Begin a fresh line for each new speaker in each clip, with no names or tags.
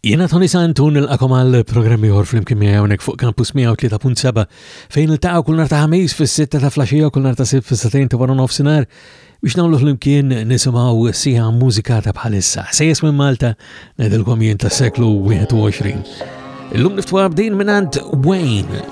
Jena Tony Santu nilqakom għal programmi ieħor flimkien miegħi hawnhekk fuq Campus 103.7 fejn iltaqgħu kull nhar ta' ħamis fis-sitta ta' flaxija kull nhar ta' sibt fis-satejn ta' wara nofsinhar biex nagħmlu flimkien nisimgħu sija mużika ta' bħalissa. Sejjes minn Malta ngħidilkom jien tas-seklu 21. Illum niftu għabdin minn Wayne.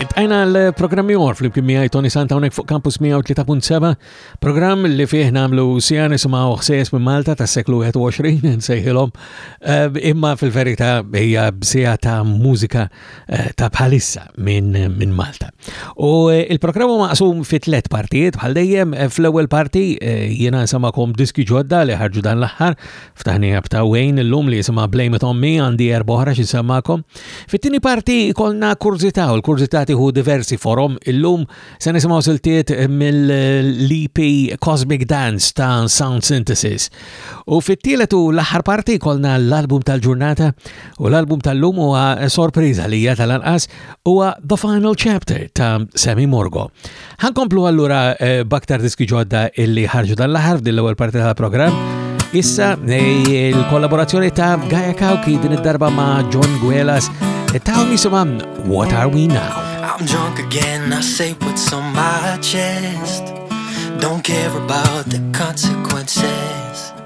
Intajna l-programmi għor fl-imkien miħaj Tony Santa unek fuq Campus 103.7, program li fih namlu sijan nisimaw xsejes minn Malta ta' seklu 21, nsejħilom, eh, imma fil-verita hija bsija ta' mużika eh, ta' bħalissa minn min Malta. U eh, il-programm maqsum fi tlet partijiet, bħal dejjem fl-ewwel parti jiena nsamakom diski ġodda li ħarġu dan l-aħħar, F'taħniha b'ta' Wayne illum li jisimha Blame It On Me għandi erba' oħra xi semmakom. Fit-tieni parti jkollna kurżità u l-kurżità tieħu diversi forom. Illum se nisimgħu siltiet mill-EP Cosmic Dance ta' Sound Synthesis. U fit-tielet u l-aħħar parti jkollna l-album tal-ġurnata u l-album tal-lum huwa sorpriża li hija tal-anqas huwa The Final Chapter ta' Sammy Morgo. Ħankomplu allura eh, baktar diski ġodda illi ħarġu dan l-aħħar f'din l-ewwel parti tal-programm. Issa eh, il-kollaborazzjoni ta' Gaia Kawki din id-darba ma' John Guelas eh, ta' jisimha What Are We Now.
I'm drunk again, I say what's on my chest. Don't care about the consequences.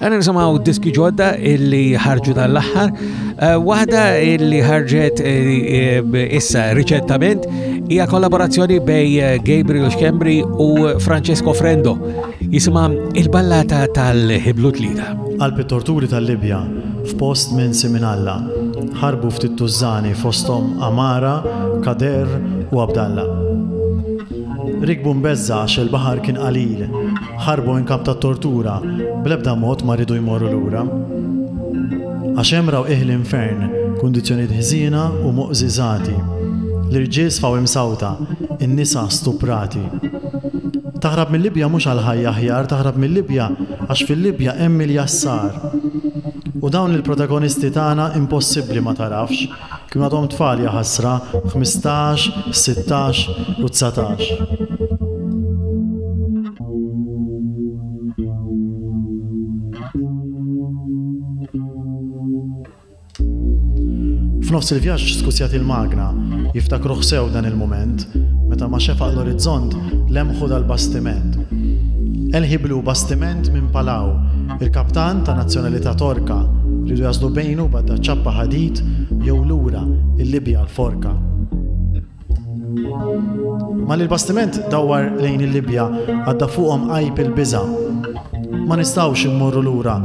Għana nisimaw diski ġodda illi ħarġu dal-axħar. Eh, waħda illi ħarġet eh, eh, issa riċentament hija kollaborazzjoni bej Gabriel Schembri u Francesco Frendo. Jisima il-ballata tal-ħiblu tlida.
Alpi torturi tal-Libja f'post minn Siminalla ħarbu ftit tużżani fostom Amara, Kader u Abdalla. Rikbu mbezza xil-bahar kien qalil Ħarbu minn kamp tat-tortura, bl-ebda mod ma riedu jmorru lura. Għax hemm raw qiegħ l-infern, kundizzjonijiet ħżiena u moqżiżati. L-irġiel sfaw imsawta, in-nisa stuprati. Taħrab mil-Libja mhux għal ħajja aħjar, taħrab mil-Libja għax fil-Libja hemm il-jassar. U dawn il-protagonisti tagħna impossibbli ma tarafx. Kienu għadhom tfal jaħasra, ħmistax, sittax u dsatax. F'nofs il-vjaġġ skusjat il-magna, jiftakruh sew dan il-moment, meta ma xefaq l-orizzont lemħu dal-bastiment. Elħiblu bastiment minn Palaw, Il-kaptan, ta' nazzjonalità Torka, ridu jagħżlu bejn u b'għadda ċappa ħadid jew lura l-Libja għal forka. Malli l-bastiment dawwar lejn il-Libja għadda fuqhom għajb il-biża. Ma nistgħux immorru lura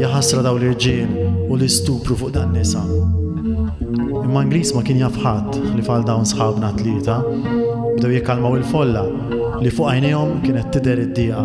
jaħasra daw l-irġiel u li stupru fuq dan nisa. Imma Ingliż ma kien jafħat li fal dawn sħabna tlieta bdew jikkalmaw il-folla li fuq għajnejhom kienet tidher id-diqa.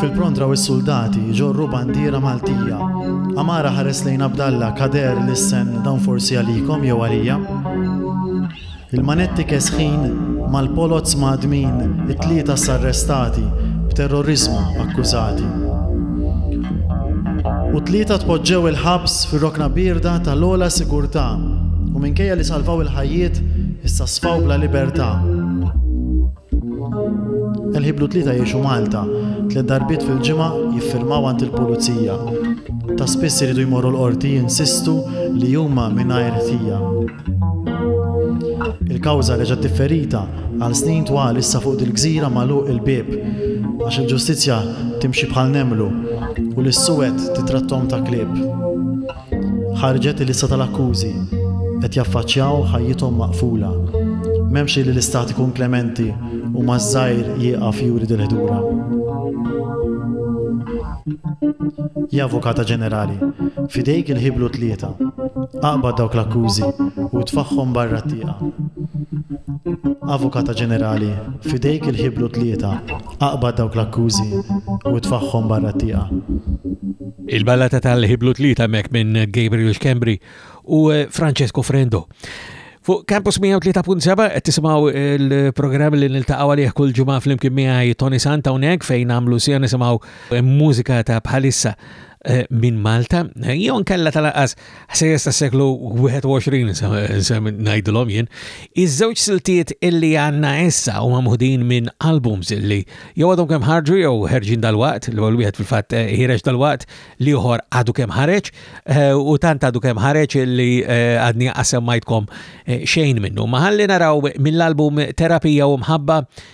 Fil-pront raw is-suldati jġorru bandiera Maltija. Amara ħares lejn Abdalla, Kader, lissen dawn forsi għalikom jew għalija. Il-manetti kesħin mal-poloz madmin it-tlieta sarrestati b'terrorizmu akkużati. U tlieta tpoġġew il-ħabs fir-rokna birda tal-ola sigurtà u minkejja li salvaw il-ħajjiet issa sfaw bla libertà. Inħiblu tlieta jgħixu Malta. Tliet darbiet fil-ġimgħa jiffirmaw għand il-pulizija. Ta' spiss iridu jmorru l-qorti jinsistu li huma mingħajr ħtija. Il-kawża reġgħet differita għal snin twal issa fuq dil-gżira magħluq il-bieb għax il-ġustizzja timxi bħal nemlu u lis-suwed titrattom ta' klieb. Ħarġet il-lista tal-akkużi. Qed jaffaċċjaw ħajjithom maqfula. M'hemmx li l-Istat ikun klementi u maż-żgħir jieqaf juri dil-ħdura. Ja Avukata Ġenerali, f'idejk il-ħiblu tlieta. Aqbad dawk l-akkużi u tfaħħhom barra t-tieqa. Avukata Ġenerali, f'idejk il-ħiblu tlieta. Aqbad dawk l-akkużi u tfaħħom barra t-tieqa.
Il-ballata tal-ħiblu tlieta mek minn Gabriel Schembri u eh, Francesco Frendo. Fuq Campus 103.7 qed tisimgħu il-programm li niltaqgħu għalih kull ġimgħa flimkien miegħi Tony Santa hawnhekk fejn nagħmlu sija nisimgħu mużika ta' bħalissa Eh, minn Malta, eh, jew nkella tal-qas ħsejjes ta' seklu 21 se ngħidulhom jien, iż-żewġ siltiet illi għandna issa huma muħdin minn albums illi jew għadhom kemm ħarġu jew ħerġin dal-waqt, li għol wieħed fil-fatt eh, ħireġ dal-waqt li uħor għadu kemm ħareġ u tant għadu kemm ħareġ illi għadni għasem majtkom xejn minnu. Maħalli naraw mill-album Terapija u Mħabba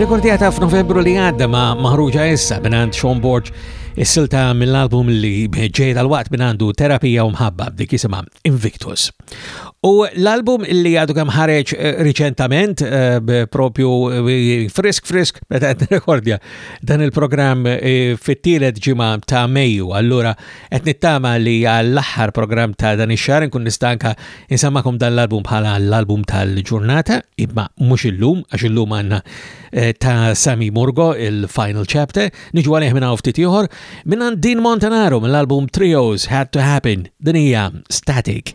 Rekordjata f'Novembru li għadda ma maħruġa issa binant Sean Borg is-silta mill-album li ġej tal-waqt binandu terapija u mħabba dik jisimha Invictus. U l-album li għadu kemm ħareġ eh, riċentament eh, propju eh, frisk frisk meta qed rekordja dan il-programm fit-tielet ġimgħa ta' Mejju allura Qed nittama li għall-aħħar programm ta' dan ix-xahar nkun nista' anke insemmakom dan l-album bħala l-album tal-ġurnata, imma mhux illum għax illum għandna eh, ta' Sami Murgo il-Final Chapter, niġu għalih minn ftit ieħor, minn Din Montanaro mill-album Trios Had to Happen, din hija Static.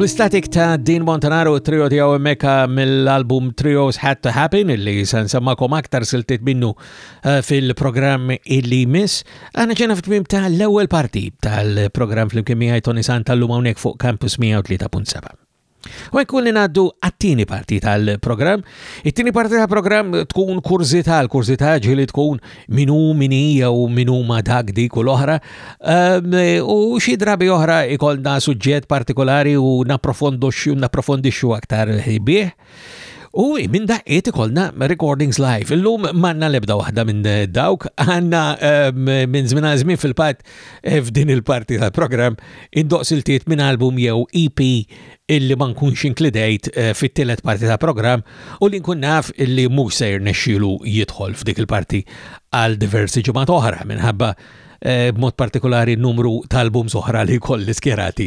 Oblistatic ta' Dean Montanaro trio tiegħu meka mill-album Trios Had to Happen illi se nsemmakom aktar siltiet minnu eh, fil-programm illi miss. Għana ġena fit-tmim ta' l-ewwel parti tal-programm fl-imkien miegħi Tony Sant tal-lum hawnhekk fuq Campus 103.7. U jkun li ngħaddu għat-tieni parti tal-programm. It-tieni parti tal-programm tkun kurzita, l-kurzita ġili tkun minu mini jew minu ma dak dik u l-oħra. Ehm, u xi drabi oħra ikolna suġġett partikolari u naprofondixxu aktar bih. U minn daqqiet ikollna recordings live. Illum manna lebda waħda minn dawk, għanna ehm, minn żmien żmien fil-pat eh, f'din il-parti tal-programm indoq siltiet minn album jew EP illi ma nkunx inklidejt eh, fit-tielet parti tal-programm u li nkun naf illi mhux sejr nexxielu jidħol f'dik il-parti għal diversi ġimgħat oħra minħabba eh, b'mod partikolari numru tal-album oħra li kolli skjerati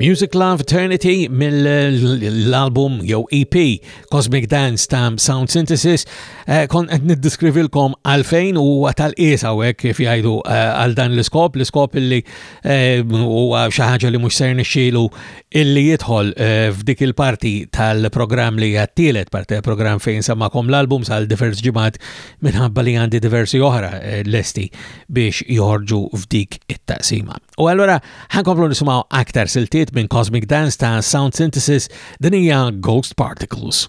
Music Love Eternity mill-album jew EP Cosmic Dance ta' Sound Synthesis eh, kon qed niddiskrivilkom għalfejn u tal-qies hawnhekk kif jgħidu eh, għal dan l-iskop, l-iskop illi eh, huwa xi ħaġa li mhux ser nixxielu illi jidħol f'dik il-parti tal-programm li għattilet parti programm fejn samakom l-album sal divers ġimgħat minħabba li għandi diversi oħra eh, lesti biex joħorġu f'dik it-taqsima. U allora ħankomplu nisimgħu aktar siltiet minn Cosmic Dance ta' Sound Synthesis din hija Ghost Particles.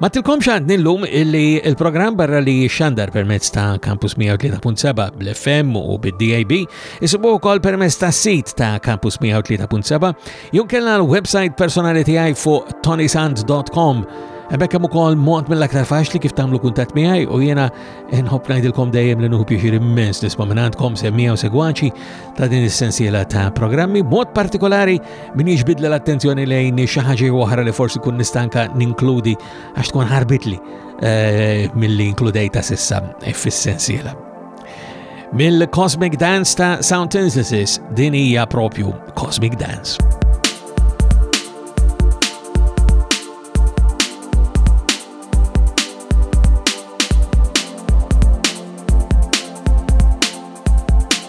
Ma tilkom xadni l-lum illi il-program barra li xandar permezz ta' Campus 103.7 bl-FM u bid-DAB jisibu kol permezz ta' sit ta' Campus 103.7 junkella l-website personali tijaj fuq tonysand.com Ebek hemm ukoll mod mill-aktar faċli kif tagħmlu kuntatt miegħi u jiena nħobb ngħidilkom dejjem li nuhu pjaċir immens nisma' minn għandkom semmija u segwaċi ta' din is-sensiela ta' programmi, b'mod partikolari min jiġbidla l-attenzjoni lejn xi ħaġa oħra li forsi kun nistanka ninkludi għax tkun ħarbitli eh, milli inkludejta sissa eh, fis-sensiela. Mill-Cosmic Dance ta' Sound Synthesis din hija propju Cosmic Dance.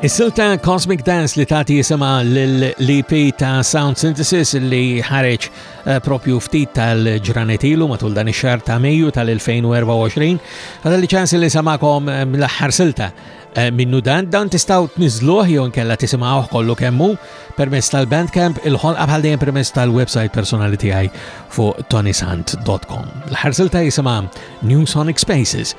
Is-silta Cosmic Dance li tagħti jisimha lill-EP ta' Sound Synthesis li ħareġ eh, propju ftit tal-ġranet ilu matul dan ix-xahar ta' Mejju tal-2024. Għadha li ċans li samakom eh, l-aħħar silta Eh, minnu dan, dan tistaw tniżluh jew nkella tisimgħuh kollu kemmu permezz tal-Bandcamp il-ħolqa bħal dejjem permezz tal-website personali tiegħi fuq tonisant.com. L-ħarsilta jisimha New Sonic Spaces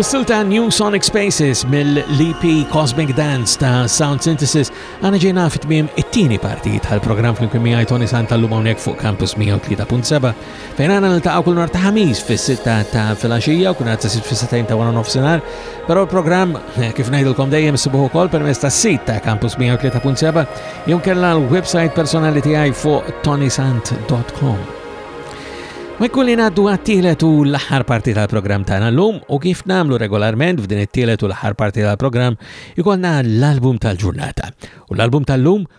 Għabissilta New Sonic Spaces mill-LP e Cosmic Dance ta' Sound Synthesis għana ġejna fit-tmiem it-tieni parti tal-program fl-imkien miħaj Tony Santa l-lum fuq Campus 103.7 Fejn għana niltaqgħu kull nhar ta' ħamis fis-sitta ta' filgħaxija u kull nhar ta' sitt fis-sitajn ta' wara nofsinhar, però l-programm eh, kif ngħidilkom dejjem sibuh ukoll permezz tas-sit ta' Campus 103.7 jew kella l-website personali tiegħi fuq tonisant.com. Ma jkun li ngħaddu għat-tielet u l-aħħar parti tal-programm tagħna llum u kif nagħmlu regolarment f'din it-tielet u l-aħħar parti tal-programm ikollna l-album tal-ġurnata. U l-album tal-lum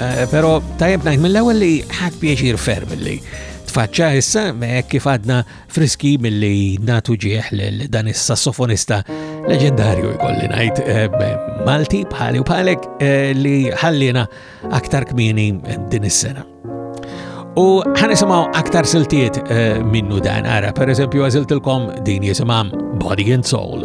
Eh, pero tajjeb ngħid mill-ewwel li ħadd pjaċir ferm li tfaċċa issa hekk kif għadna friski milli natu ġieħ lil dan is-sassofonista leġendarju jkolli ngħid eh, Malti bħali u bħalek eh, li ħallina aktar kmieni eh, din is-sena. U ħanisimaw aktar siltiet minnu dan ara, per eżempju għaziltilkom din jisimam Body and Soul.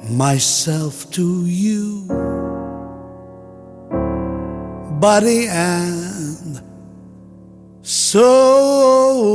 Myself to you Body and soul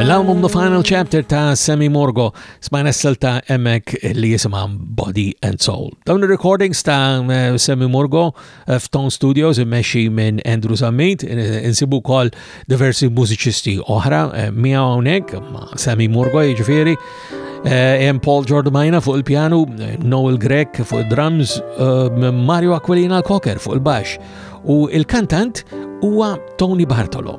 L-album The
Final Chapter ta' Sammy Morgo smajna s ta' emmek li jisimam Body and Soul. Dawn il-recordings ta' eh, Sammy Morgo F'Tone Studios immexxi minn Andrew Zammit insibu wkoll diversi mużiċisti oħra eh, miegħu hawnhekk ma' Sammy Murgo jiġifieri eh, hemm Paul Giordamina fuq il-pjanu, eh, Noel Grek fuq id-drums, Mario Aquilina l-Koker fuq il-baxx u il-kantant huwa Tony Bartolo.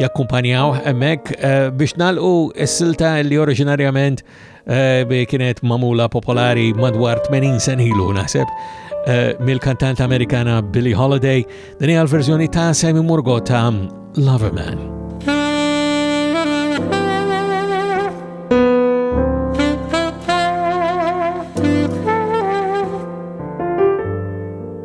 jakkumpanjaw hemmhekk eh, biex nalqu s-silta li oriġinarjament eh, kienet mamula popolari madwar 80 sen ilu naħseb eh, mill-kantant Amerikana Billie Holiday, din hija l-verżjoni ta' Sammy Murgo ta' Loverman.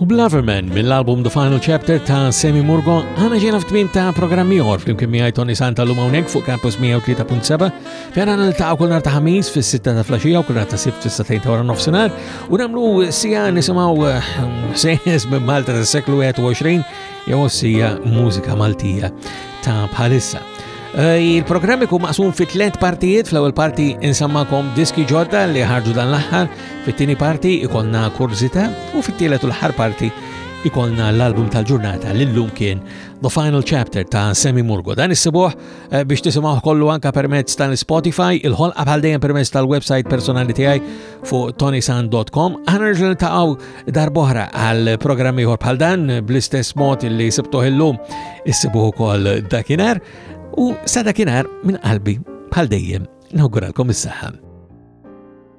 U Blaverman mill-album The Final Chapter ta' Semi Murgo għana ġena f'tmim ta' programmi għor flimkien miħaj Tony Santa l-lum għonek fuq Campus 103.7 fejn għana l-taqa kull narta ħamis fis sitta ta' flasġija u kull narta sibt fis satajn ta' għora nofsenar u namlu sija nisimaw eh, sejjes minn Malta ta' seklu 21 jew sija mużika Maltija ta' bħalissa. Eh, il-programm ikun maqsum fi tliet partijiet, fl-ewwel parti insammakom diski ġodda li ħarġu dan l-aħħar, Fit-tieni parti ikollna kurżità u fit-tielet u l-ħar parti ikolna l-album tal-ġurnata li l-lum kien The Final Chapter ta' Semi Murgo. Dan issibuħ eh, biex tisimaw kollu anka permezz tal-Spotify, il-ħolqa bħal dejjem permezz tal-website personali tiegħi fuq tonisan.com. Aħna nirġu niltaqgħu darbohra għal programmi ieħor bħal dan bl-istess mod li sibtuħ illum issibuh ukoll dakinhar u sa dakinhar minn qalbi bħal dejjem nawguralkom is-saħħa.